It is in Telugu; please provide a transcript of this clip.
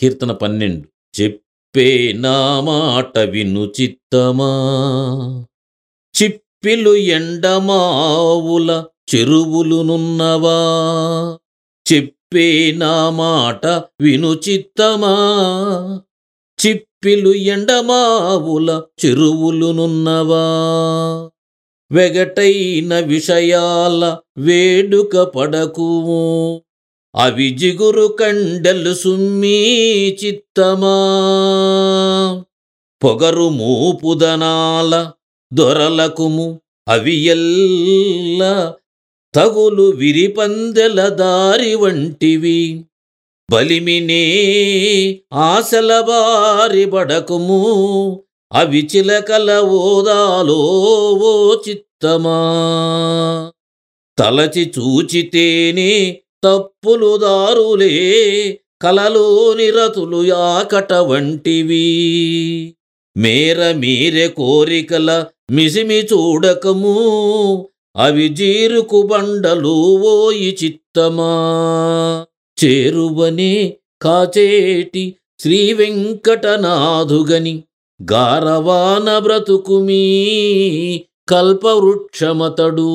కీర్తన పన్నెండు. చెప్పే నా మాట విను చిత్తమా? చిప్పిలు ఎండమావుల చెరువులునున్నవా చెప్పే నా మాట విను చిత్తమా? చిప్పిలు ఎండమావుల చెరువులునున్నవా వెగటైన విషయాల వేడుక పడకువు అవి జిగురు కండెలు సుమ్మీ చిత్తమా. పొగరు మూపుదనాల దొరలకుము అవి ఎల్ల తగులు విరిపందెల దారి వంటివి బలిమినే ఆశల బారి బడకుము అవి చిలకల ఓదాలో ఓ చిత్తమా. తలచి చూచితేనే తప్పులు దారులే కలలోని రతులు యాకట వంటివి. మేర మీరే కోరికల మిసిమి చూడకము అవి జీరుకు బండలు ఓయి చిత్తమా. చేరువనే కాచేటి శ్రీ వెంకటనాథుగని గారవాన బ్రతుకుమీ కల్పవృక్షమతడు.